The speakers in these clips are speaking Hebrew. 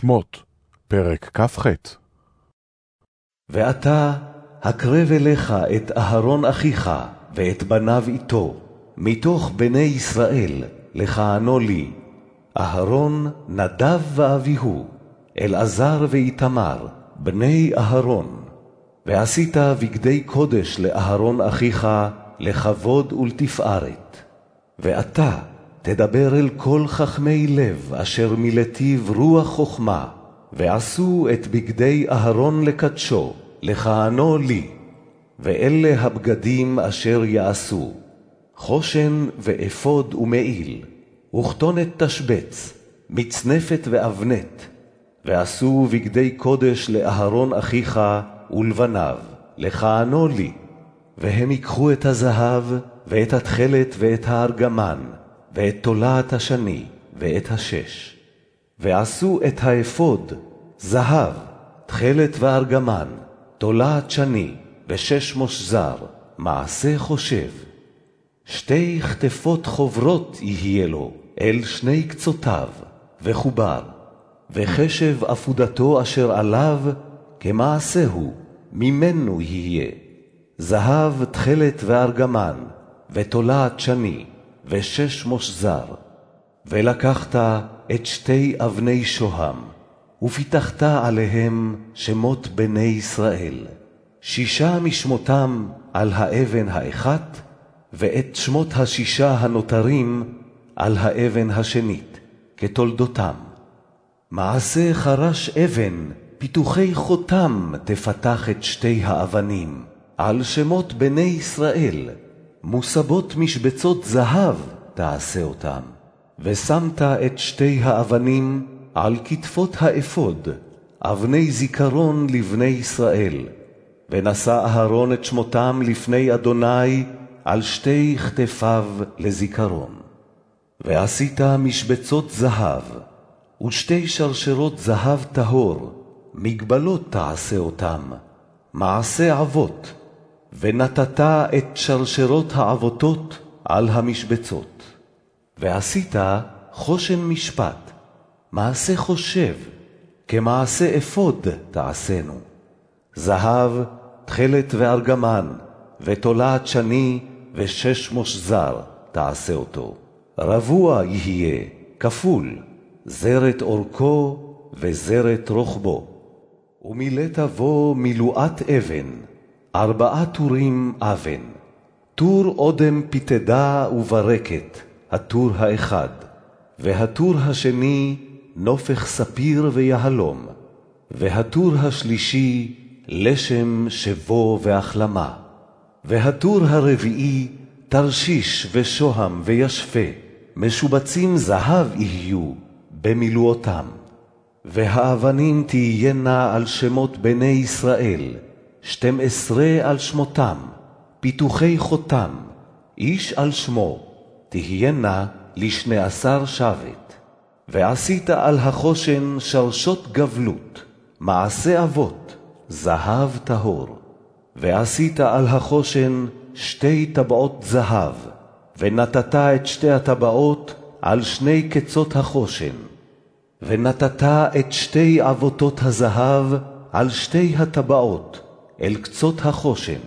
שמות, פרק כ"ח ואתה הקרב אליך את אהרון אחיך ואת בניו איתו, מתוך בני ישראל, לכהנו לי, אהרון, נדב ואביהו, אלעזר ואיתמר, בני אהרון. ועשית בגדי קודש לאהרון אחיך, לכבוד ולתפארת. ואתה תדבר אל כל חכמי לב, אשר מלטיב רוח חכמה, ועשו את בגדי אהרון לקדשו, לכהנו לי. ואלה הבגדים אשר יעשו, חושן ואפוד ומעיל, וכתונת תשבץ, מצנפת ואבנת, ועשו בגדי קודש לאהרון אחיך ולבניו, לכהנו לי. והם ייקחו את הזהב, ואת התכלת ואת הארגמן, ואת תולעת השני, ואת השש. ועשו את האפוד, זהב, תכלת וארגמן, תולעת שני, ושש מושזר, מעשה חושב. שתי כתפות חוברות יהיה לו, אל שני קצותיו, וחובר, וחשב עפודתו אשר עליו, כמעשהו, ממנו יהיה. זהב תכלת וארגמן, ותולעת שני, ושש מושזר. ולקחת את שתי אבני שוהם, ופיתחת עליהם שמות בני ישראל. שישה משמותם על האבן האחת, ואת שמות השישה הנותרים על האבן השנית, כתולדותם. מעשה חרש אבן, פיתוחי חותם תפתח את שתי האבנים, על שמות בני ישראל, מוסבות משבצות זהב תעשה אותם. ושמת את שתי האבנים על כתפות האפוד, אבני זיכרון לבני ישראל. ונשא אהרון את שמותם לפני אדוני על שתי כתפיו לזיכרון. ועשית משבצות זהב, ושתי שרשרות זהב טהור, מגבלות תעשה אותם, מעשה אבות, ונתת את שרשרות העבותות על המשבצות. ועשית חושן משפט, מעשה חושב, כמעשה אפוד תעשינו. זהב, תכלת וארגמן, ותולעת שני, ושש מושזר תעשה אותו. רבוע יהיה, כפול, זרת אורכו וזרת רוחבו. ומילאת בו מילואת אבן, ארבעה טורים אבן, טור אודם פיתדה וברקת, הטור האחד, והטור השני נופך ספיר ויהלום, והטור השלישי לשם שבו והחלמה, והטור הרביעי תרשיש ושוהם וישפה, משובצים זהב יהיו במילואותם. והאבנים תהיינה על שמות בני ישראל, שתים עשרה על שמותם, פיתוחי חותם, איש על שמו, תהיינה לשני עשר שבט. ועשית על החושן שרשות גבלות, מעשה אבות, זהב טהור. ועשית על החושן שתי טבעות זהב, ונתת את שתי הטבעות על שני קצות החושן. ונתת את שתי אבותות הזהב על שתי הטבעות, אל קצות החושן,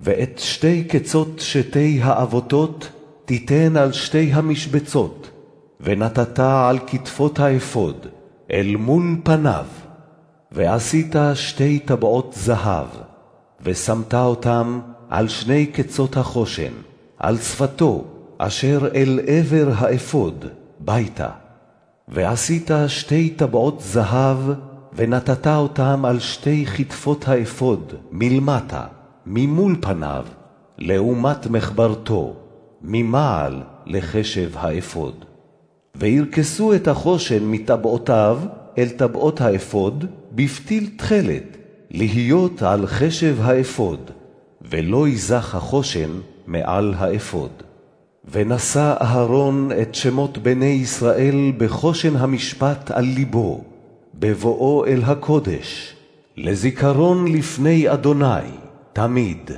ואת שתי קצות שתי האבותות תיתן על שתי המשבצות, ונתת על כתפות האפוד, אל מול פניו, ועשית שתי טבעות זהב, ושמת אותם על שני קצות החושן, על שפתו, אשר אל עבר האפוד, ביתה. ועשית שתי טבעות זהב, ונתת אותם על שתי כתפות האפוד, מלמטה, ממול פניו, לעומת מחברתו, ממעל לחשב האפוד. וירכסו את החושן מטבעותיו אל טבעות האפוד, בפתיל תכלת, להיות על חשב האפוד, ולא יזח החושן מעל האפוד. ונשא אהרון את שמות בני ישראל בחושן המשפט על לבו, בבואו אל הקודש, לזיכרון לפני אדוני, תמיד.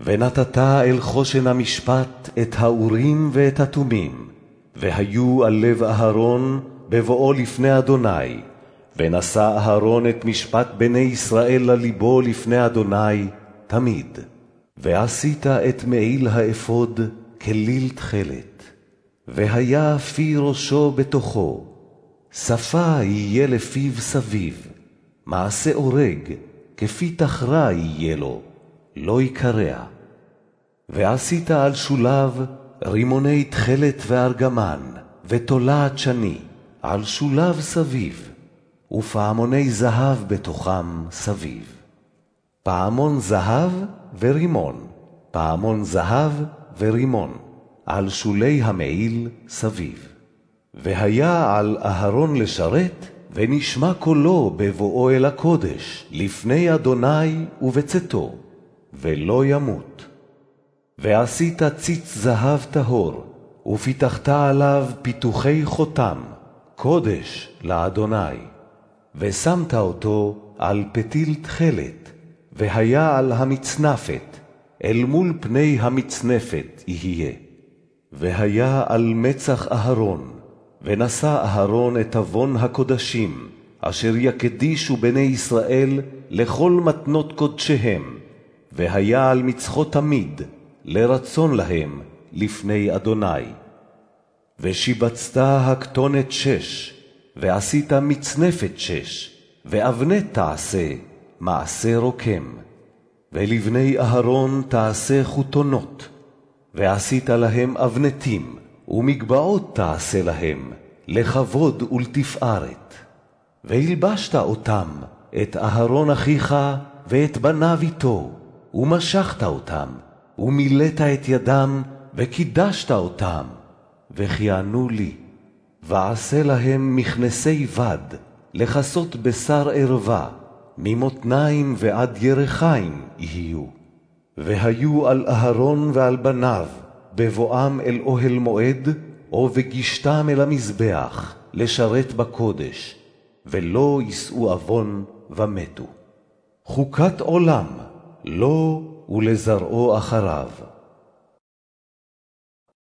ונתת אל חושן המשפט את האורים ואת התומים, והיו על לב אהרון בבואו לפני אדוני, ונשא אהרון את משפט בני ישראל לליבו לפני אדוני תמיד. ועשית את מעיל האפוד כליל תכלת, והיה פי ראשו בתוכו, שפה יהיה לפיו סביב, מעשה אורג, כפי תחרה יהיה לו, לא יקרע. ועשית על שוליו רימוני תכלת וארגמן, ותולעת שני, על שוליו סביב, ופעמוני זהב בתוכם סביב. פעמון זהב ורימון, פעמון זהב ורימון, על שולי המעיל סביב. והיה על אהרון לשרת, ונשמע קולו בבואו אל הקודש, לפני אדוני ובצאתו, ולא ימות. ועשית ציץ זהב טהור, ופיתחת עליו פיתוחי חותם, קודש לאדוני. ושמת אותו על פתיל תכלת, והיה על המצנפת, אל מול פני המצנפת יהיה. והיה על מצח אהרון, ונשא אהרון את עוון הקודשים, אשר יקדישו בני ישראל לכל מתנות קודשיהם, והיה על מצחו תמיד, לרצון להם, לפני אדוני. ושיבצת הכתונת שש, ועשית מצנפת שש, ואבנת תעשה, מעשה רוקם. ולבני אהרון תעשה חותונות, ועשית להם אבנתים, ומגבעות תעשה להם, לכבוד ולתפארת. והלבשת אותם, את אהרון אחיך ואת בניו איתו, ומשכת אותם, ומילאת את ידם, וקידשת אותם, וכיענו לי. ועשה להם מכנסי בד, לכסות בשר ערווה, ממותניים ועד ירחיים יהיו. והיו על אהרון ועל בניו, בבואם אל אוהל מועד, או בגישתם אל המזבח, לשרת בקודש, ולא יישאו עוון ומתו. חוקת עולם, לו ולזרעו אחריו.